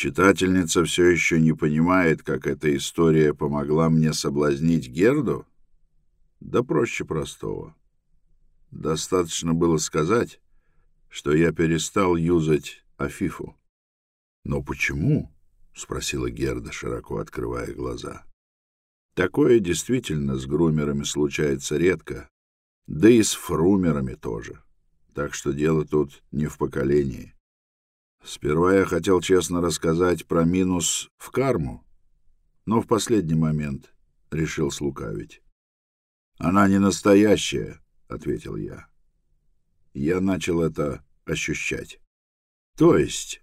Читательница все еще не понимает, как эта история помогла мне соблазнить Герду? Да проще простого. Достаточно было сказать, что я перестал юзать Афифу. «Но почему?» — спросила Герда, широко открывая глаза. «Такое действительно с грумерами случается редко, да и с фрумерами тоже. Так что дело тут не в поколении. Сперва я хотел честно рассказать про минус в карму, но в последний момент решил слукавить. «Она не настоящая», — ответил я. Я начал это ощущать. «То есть?»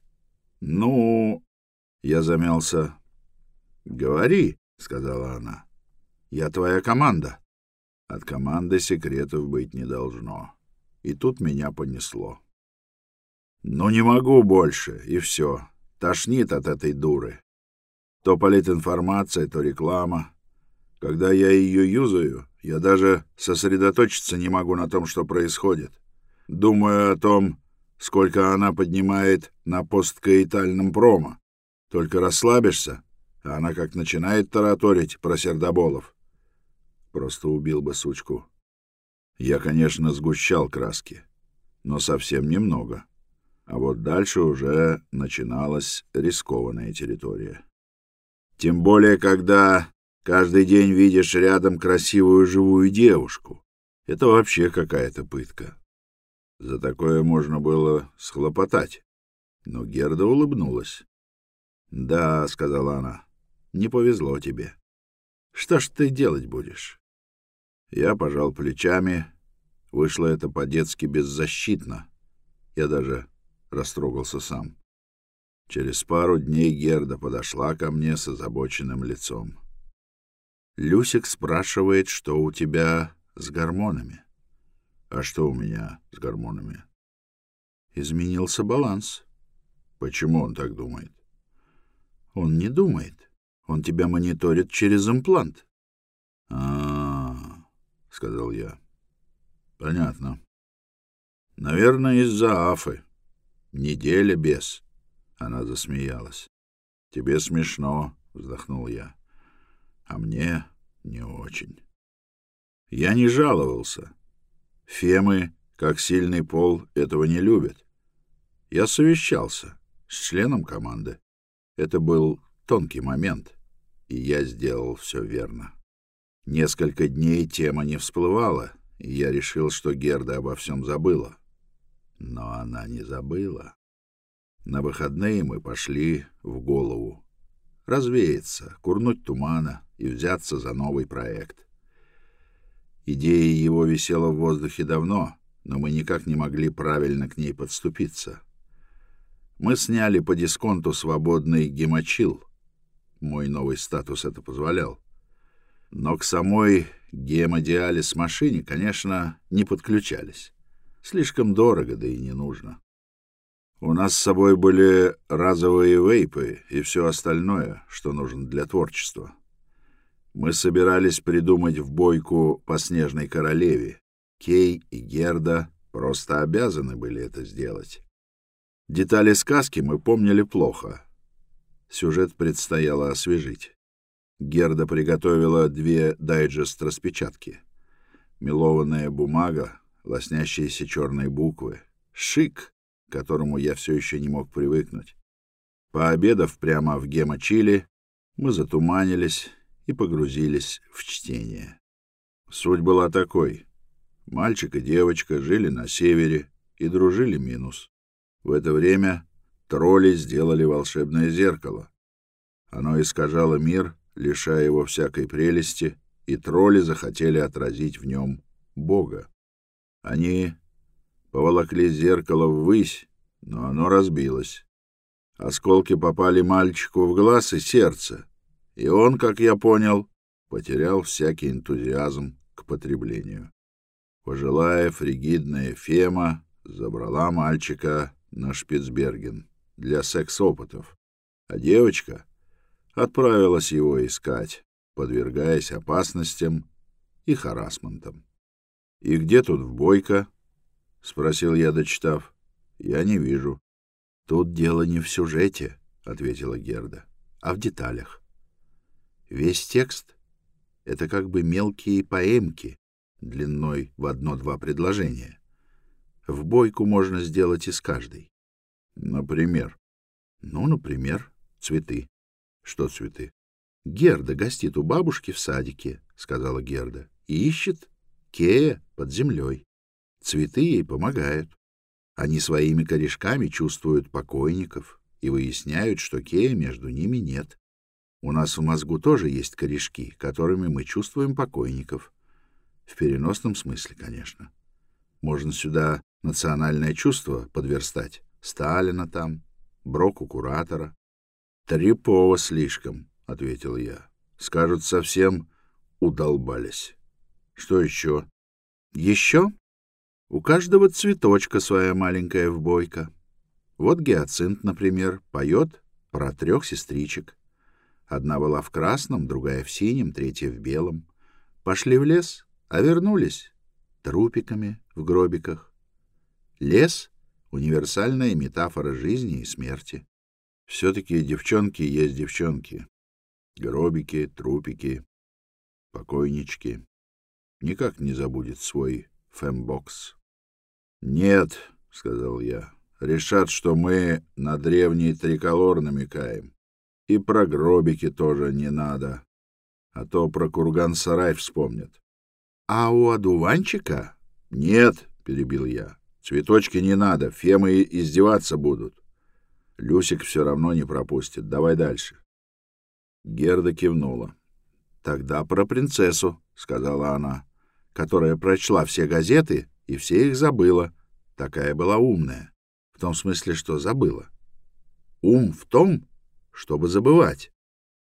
«Ну...» — я замялся. «Говори», — сказала она. «Я твоя команда». От команды секретов быть не должно. И тут меня понесло. «Ну не могу больше, и все. Тошнит от этой дуры. То политинформация, то реклама. Когда я ее юзаю, я даже сосредоточиться не могу на том, что происходит. Думаю о том, сколько она поднимает на посткаитальном промо. Только расслабишься, а она как начинает тараторить про сердоболов. Просто убил бы сучку. Я, конечно, сгущал краски, но совсем немного. А вот дальше уже начиналась рискованная территория. Тем более, когда каждый день видишь рядом красивую живую девушку. Это вообще какая-то пытка. За такое можно было схлопотать. Но Герда улыбнулась. «Да», — сказала она, — «не повезло тебе. Что ж ты делать будешь?» Я пожал плечами. Вышло это по-детски беззащитно. Я даже растрогался сам. Через пару дней Герда подошла ко мне с озабоченным лицом. Люсик спрашивает, что у тебя с гормонами. А что у меня с гормонами? Изменился баланс. Почему он так думает? Он не думает. Он тебя мониторит через имплант. А, -а, сказал я. Понятно. Наверное, из-за Афы. Неделя без. Она засмеялась. Тебе смешно, вздохнул я. А мне не очень. Я не жаловался. Фемы, как сильный пол, этого не любят. Я совещался с членом команды. Это был тонкий момент, и я сделал все верно. Несколько дней тема не всплывала, и я решил, что Герда обо всем забыла. Но она не забыла. На выходные мы пошли в голову. Развеяться, курнуть тумана и взяться за новый проект. Идея его висела в воздухе давно, но мы никак не могли правильно к ней подступиться. Мы сняли по дисконту свободный гемочил. Мой новый статус это позволял. Но к самой гемодиализ машине, конечно, не подключались. Слишком дорого, да и не нужно. У нас с собой были разовые вейпы и все остальное, что нужно для творчества. Мы собирались придумать в бойку по Снежной Королеве. Кей и Герда просто обязаны были это сделать. Детали сказки мы помнили плохо. Сюжет предстояло освежить. Герда приготовила две дайджест-распечатки. Мелованная бумага, лоснящиеся черные буквы. Шик, к которому я все еще не мог привыкнуть. Пообедав прямо в Гема-Чили, мы затуманились и погрузились в чтение. Суть была такой. Мальчик и девочка жили на севере и дружили минус. В это время тролли сделали волшебное зеркало. Оно искажало мир, лишая его всякой прелести, и тролли захотели отразить в нем Бога. Они поволокли зеркало ввысь, но оно разбилось. Осколки попали мальчику в глаз и сердце, и он, как я понял, потерял всякий энтузиазм к потреблению. Пожилая фригидная Фема забрала мальчика на Шпицберген для секс-опытов, а девочка отправилась его искать, подвергаясь опасностям и харасментам. — И где тут в Бойко? — спросил я, дочитав. — Я не вижу. — Тут дело не в сюжете, — ответила Герда, а в деталях. Весь текст — это как бы мелкие поэмки длиной в одно-два предложения. В бойку можно сделать из каждой. Например? Ну, например, цветы. Что цветы? Герда гостит у бабушки в садике, сказала Герда, и ищет Кея под землей. Цветы ей помогают. Они своими корешками чувствуют покойников и выясняют, что Кея между ними нет. У нас в мозгу тоже есть корешки, которыми мы чувствуем покойников. В переносном смысле, конечно. Можно сюда национальное чувство подверстать. Сталина там, Броку куратора. Трепово слишком, — ответил я. Скажут, совсем удолбались. Что еще? Еще? У каждого цветочка своя маленькая вбойка. Вот гиацинт, например, поет про трех сестричек. Одна была в красном, другая в синем, третья в белом. Пошли в лес, а вернулись трупиками в гробиках. Лес — универсальная метафора жизни и смерти. Все-таки девчонки есть девчонки. Гробики, трупики, покойнички. Никак не забудет свой фэмбокс. — Нет, — сказал я, — решат, что мы на древний триколор намекаем. И про гробики тоже не надо, а то про курган-сарай вспомнят. — А у одуванчика? — Нет, — перебил я, — цветочки не надо, фемы издеваться будут. Люсик все равно не пропустит. Давай дальше. Герда кивнула. — Тогда про принцессу, — сказала она, — которая прочла все газеты и все их забыла. Такая была умная. В том смысле, что забыла. Ум в том, чтобы забывать.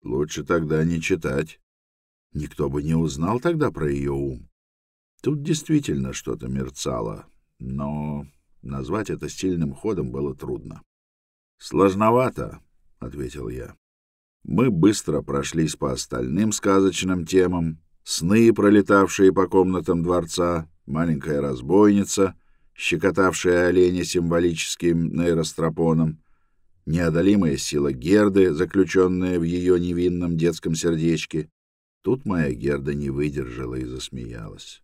Лучше тогда не читать. Никто бы не узнал тогда про ее ум. Тут действительно что-то мерцало, но назвать это стильным ходом было трудно. «Сложновато», — ответил я. Мы быстро прошлись по остальным сказочным темам. Сны, пролетавшие по комнатам дворца, маленькая разбойница, щекотавшая оленя символическим нейростропоном, неодолимая сила Герды, заключенная в ее невинном детском сердечке. Тут моя Герда не выдержала и засмеялась.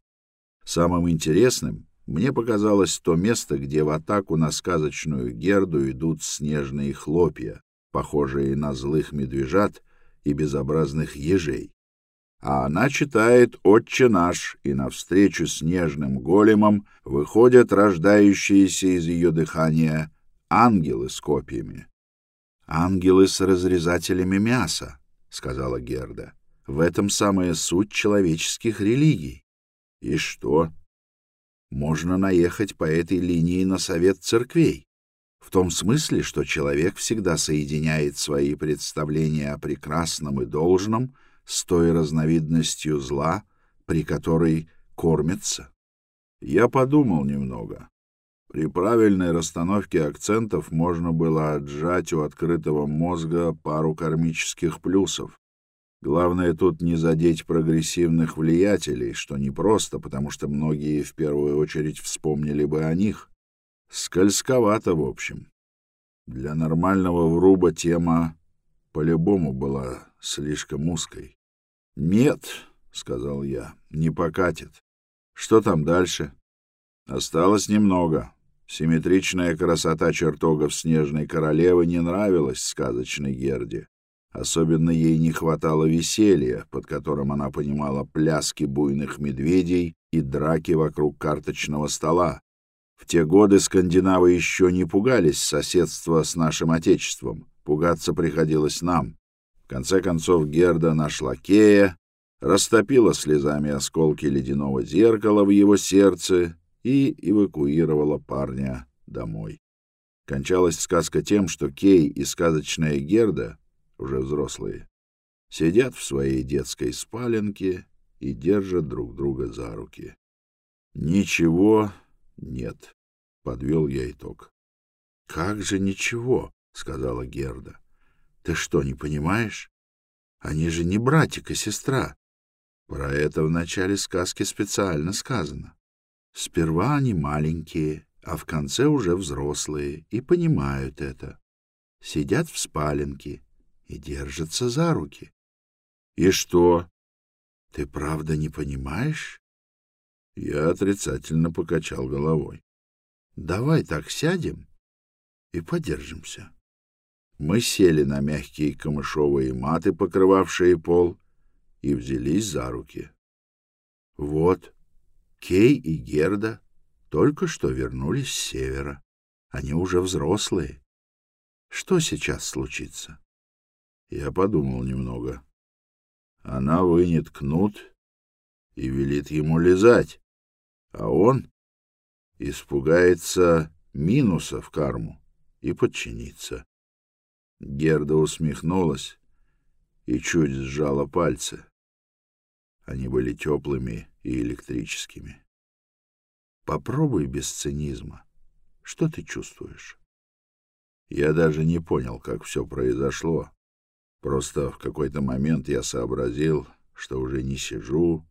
Самым интересным мне показалось то место, где в атаку на сказочную Герду идут снежные хлопья, похожие на злых медвежат и безобразных ежей. А она читает «Отче наш», и навстречу снежным големам выходят рождающиеся из ее дыхания ангелы с копьями. «Ангелы с разрезателями мяса», — сказала Герда. «В этом самая суть человеческих религий». «И что?» «Можно наехать по этой линии на совет церквей. В том смысле, что человек всегда соединяет свои представления о прекрасном и должном с той разновидностью зла, при которой кормится. Я подумал немного. При правильной расстановке акцентов можно было отжать у открытого мозга пару кармических плюсов. Главное тут не задеть прогрессивных влиятелей, что непросто, потому что многие в первую очередь вспомнили бы о них. Скользковато, в общем. Для нормального вруба тема по-любому была слишком узкой. «Нет», — сказал я, — «не покатит. Что там дальше?» «Осталось немного. Симметричная красота чертогов снежной королевы не нравилась сказочной Герде. Особенно ей не хватало веселья, под которым она понимала пляски буйных медведей и драки вокруг карточного стола, в те годы скандинавы еще не пугались соседства с нашим отечеством. Пугаться приходилось нам. В конце концов Герда нашла Кея, растопила слезами осколки ледяного зеркала в его сердце и эвакуировала парня домой. Кончалась сказка тем, что Кей и сказочная Герда, уже взрослые, сидят в своей детской спаленке и держат друг друга за руки. Ничего нет, подвел я итог. Как же ничего, сказала Герда. Ты что, не понимаешь? Они же не братик и сестра. Про это в начале сказки специально сказано. Сперва они маленькие, а в конце уже взрослые и понимают это. сидят в спаленке и держатся за руки. И что? Ты правда не понимаешь? Я отрицательно покачал головой. Давай так сядем и подержимся. Мы сели на мягкие камышовые маты, покрывавшие пол, и взялись за руки. Вот, Кей и Герда только что вернулись с севера. Они уже взрослые. Что сейчас случится? Я подумал немного. Она вынет кнут и велит ему лизать, а он испугается минуса в карму и подчинится. Герда усмехнулась и чуть сжала пальцы. Они были теплыми и электрическими. Попробуй без цинизма. Что ты чувствуешь? Я даже не понял, как все произошло. Просто в какой-то момент я сообразил, что уже не сижу,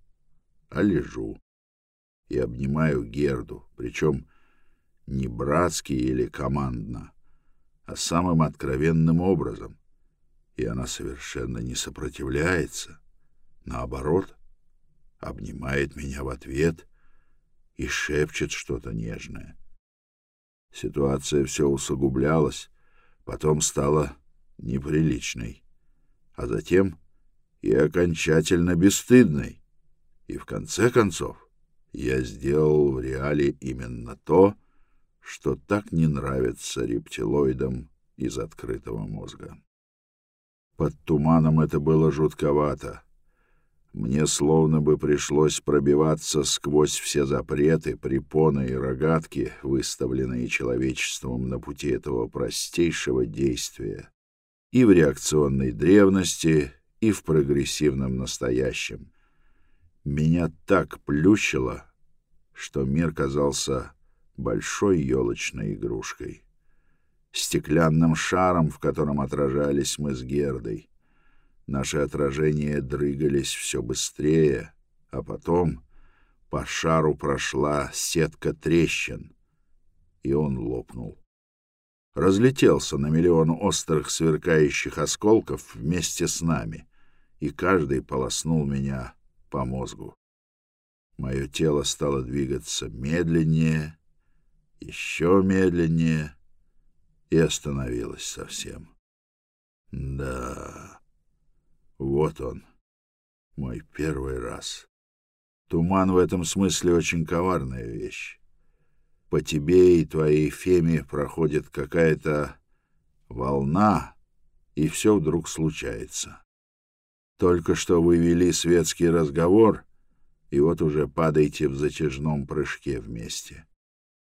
а лежу и обнимаю Герду, причем не братски или командно, а самым откровенным образом. И она совершенно не сопротивляется, наоборот, обнимает меня в ответ и шепчет что-то нежное. Ситуация все усугублялась, потом стала неприличной а затем и окончательно бесстыдной. И в конце концов я сделал в реале именно то, что так не нравится рептилоидам из открытого мозга. Под туманом это было жутковато. Мне словно бы пришлось пробиваться сквозь все запреты, препоны и рогатки, выставленные человечеством на пути этого простейшего действия и в реакционной древности, и в прогрессивном настоящем. Меня так плющило, что мир казался большой елочной игрушкой, стеклянным шаром, в котором отражались мы с Гердой. Наши отражения дрыгались все быстрее, а потом по шару прошла сетка трещин, и он лопнул разлетелся на миллион острых сверкающих осколков вместе с нами, и каждый полоснул меня по мозгу. Мое тело стало двигаться медленнее, еще медленнее, и остановилось совсем. Да, вот он, мой первый раз. Туман в этом смысле очень коварная вещь по тебе и твоей Феме проходит какая-то волна, и все вдруг случается. Только что вы вели светский разговор, и вот уже падаете в затяжном прыжке вместе.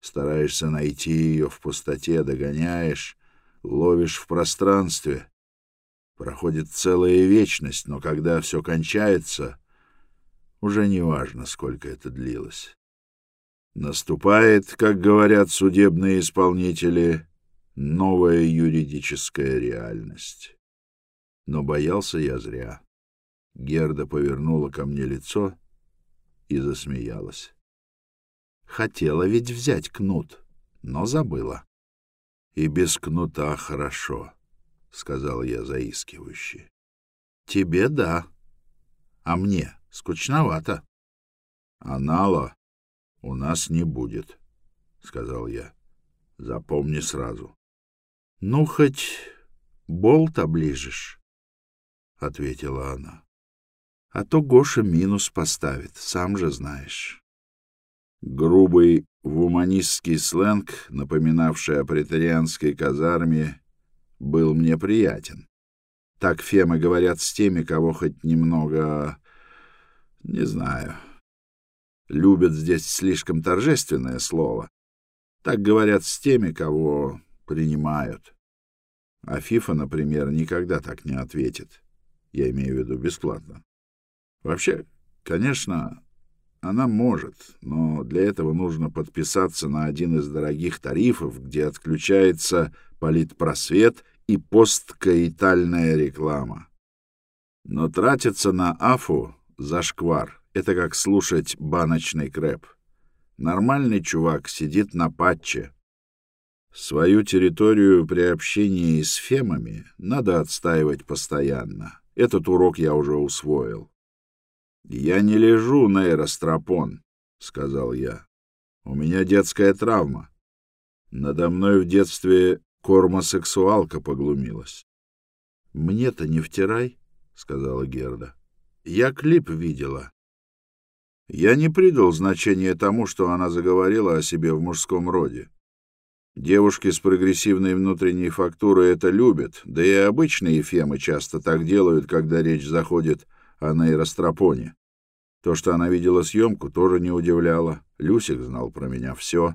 Стараешься найти ее в пустоте, догоняешь, ловишь в пространстве. Проходит целая вечность, но когда все кончается, уже не важно, сколько это длилось. Наступает, как говорят судебные исполнители, новая юридическая реальность. Но боялся я зря. Герда повернула ко мне лицо и засмеялась. Хотела ведь взять кнут, но забыла. И без кнута хорошо, сказал я заискивающе. Тебе да, а мне скучновато. Анала у нас не будет, сказал я. Запомни сразу. Ну хоть болт оближешь, ответила она. А то Гоша минус поставит, сам же знаешь. Грубый вуманистский сленг, напоминавший о претарианской казарме, был мне приятен. Так фемы говорят с теми, кого хоть немного... не знаю, Любят здесь слишком торжественное слово. Так говорят с теми, кого принимают. А Фифа, например, никогда так не ответит. Я имею в виду бесплатно. Вообще, конечно, она может, но для этого нужно подписаться на один из дорогих тарифов, где отключается политпросвет и посткаитальная реклама. Но тратиться на Афу за шквар это как слушать баночный крэп. Нормальный чувак сидит на патче. Свою территорию при общении с фемами надо отстаивать постоянно. Этот урок я уже усвоил. «Я не лежу на эростропон», — сказал я. «У меня детская травма. Надо мной в детстве кормосексуалка поглумилась». «Мне-то не втирай», — сказала Герда. «Я клип видела». Я не придал значения тому, что она заговорила о себе в мужском роде. Девушки с прогрессивной внутренней фактурой это любят, да и обычные фемы часто так делают, когда речь заходит о нейростропоне. То, что она видела съемку, тоже не удивляло. Люсик знал про меня все.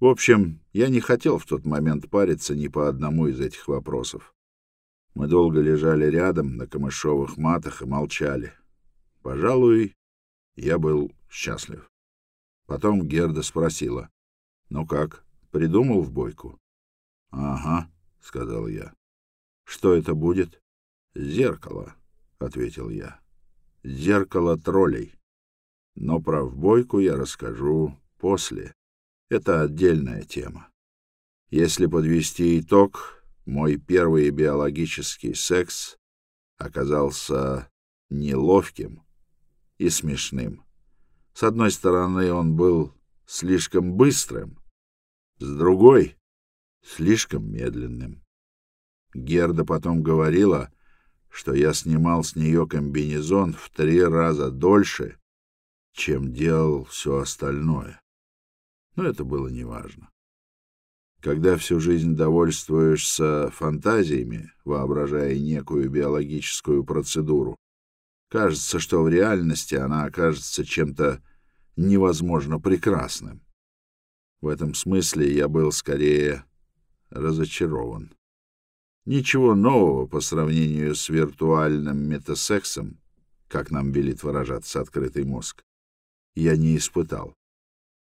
В общем, я не хотел в тот момент париться ни по одному из этих вопросов. Мы долго лежали рядом на камышовых матах и молчали. Пожалуй, я был счастлив. Потом Герда спросила. «Ну как, придумал в бойку?» «Ага», — сказал я. «Что это будет?» «Зеркало», — ответил я. «Зеркало троллей. Но про вбойку я расскажу после. Это отдельная тема. Если подвести итог, мой первый биологический секс оказался неловким и смешным. С одной стороны, он был слишком быстрым, с другой — слишком медленным. Герда потом говорила, что я снимал с нее комбинезон в три раза дольше, чем делал все остальное. Но это было неважно. Когда всю жизнь довольствуешься фантазиями, воображая некую биологическую процедуру, кажется, что в реальности она окажется чем-то невозможно прекрасным. В этом смысле я был скорее разочарован. Ничего нового по сравнению с виртуальным метасексом, как нам велит выражаться открытый мозг я не испытал.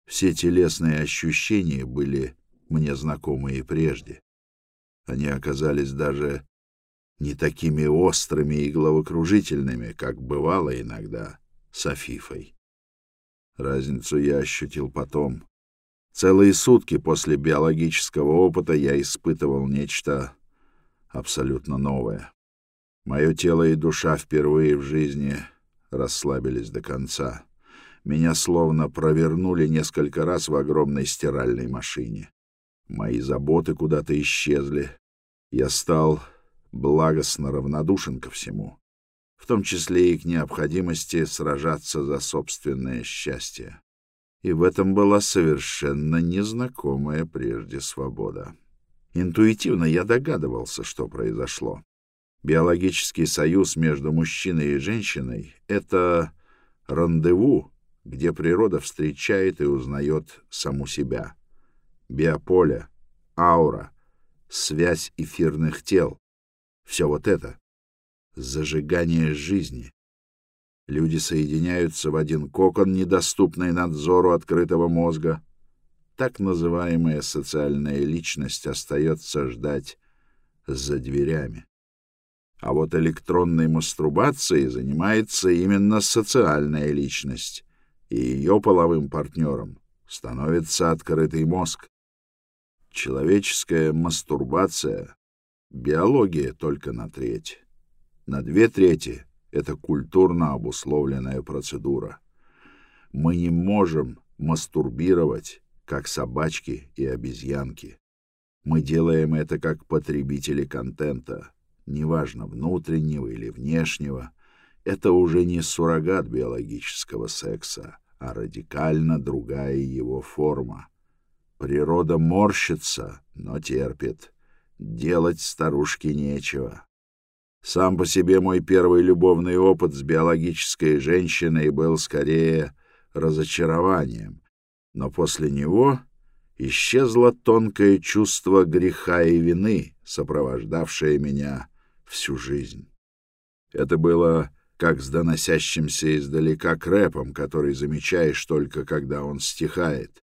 Все телесные ощущения были мне знакомы и прежде. Они оказались даже не такими острыми и головокружительными, как бывало иногда с Афифой. Разницу я ощутил потом. Целые сутки после биологического опыта я испытывал нечто абсолютно новое. Мое тело и душа впервые в жизни расслабились до конца. Меня словно провернули несколько раз в огромной стиральной машине. Мои заботы куда-то исчезли. Я стал благостно равнодушен ко всему, в том числе и к необходимости сражаться за собственное счастье. И в этом была совершенно незнакомая прежде свобода. Интуитивно я догадывался, что произошло. Биологический союз между мужчиной и женщиной — это рандеву, где природа встречает и узнает саму себя. Биополе, аура, связь эфирных тел — все вот это — зажигание жизни. Люди соединяются в один кокон, недоступный надзору открытого мозга. Так называемая социальная личность остается ждать за дверями. А вот электронной мастурбацией занимается именно социальная личность и ее половым партнером становится открытый мозг. Человеческая мастурбация — биология только на треть. На две трети — это культурно обусловленная процедура. Мы не можем мастурбировать, как собачки и обезьянки. Мы делаем это как потребители контента, неважно, внутреннего или внешнего — это уже не суррогат биологического секса, а радикально другая его форма. Природа морщится, но терпит. Делать старушке нечего. Сам по себе мой первый любовный опыт с биологической женщиной был скорее разочарованием, но после него исчезло тонкое чувство греха и вины, сопровождавшее меня всю жизнь. Это было как с доносящимся издалека крэпом, который замечаешь только, когда он стихает.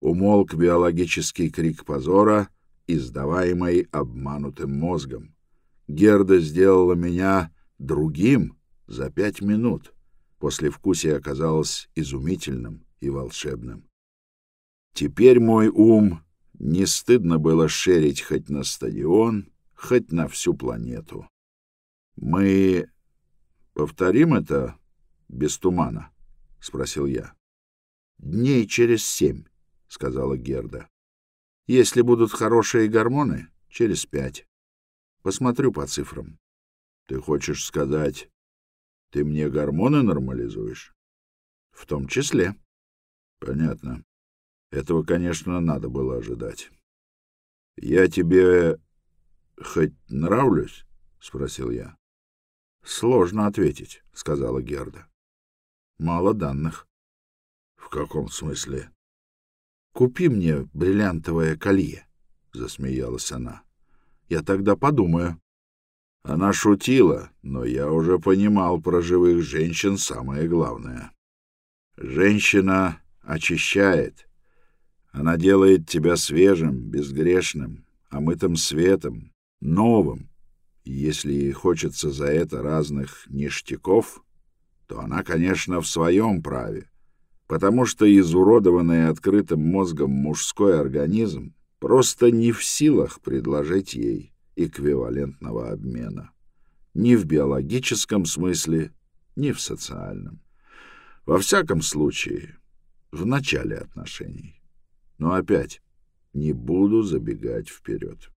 Умолк биологический крик позора, издаваемый обманутым мозгом. Герда сделала меня другим за пять минут. После вкусия оказалось изумительным и волшебным. Теперь мой ум не стыдно было шерить хоть на стадион, хоть на всю планету. Мы повторим это без тумана? — спросил я. — Дней через семь, — сказала Герда. — Если будут хорошие гормоны, через пять. Посмотрю по цифрам. — Ты хочешь сказать, ты мне гормоны нормализуешь? — В том числе. — Понятно. Этого, конечно, надо было ожидать. — Я тебе хоть нравлюсь? — спросил я. — Сложно ответить, — сказала Герда. — Мало данных. — В каком смысле? — Купи мне бриллиантовое колье, — засмеялась она. — Я тогда подумаю. Она шутила, но я уже понимал про живых женщин самое главное. Женщина очищает. Она делает тебя свежим, безгрешным, омытым светом, новым. И если ей хочется за это разных ништяков, то она, конечно, в своем праве, потому что изуродованный открытым мозгом мужской организм просто не в силах предложить ей эквивалентного обмена. Ни в биологическом смысле, ни в социальном. Во всяком случае, в начале отношений. Но опять не буду забегать вперед.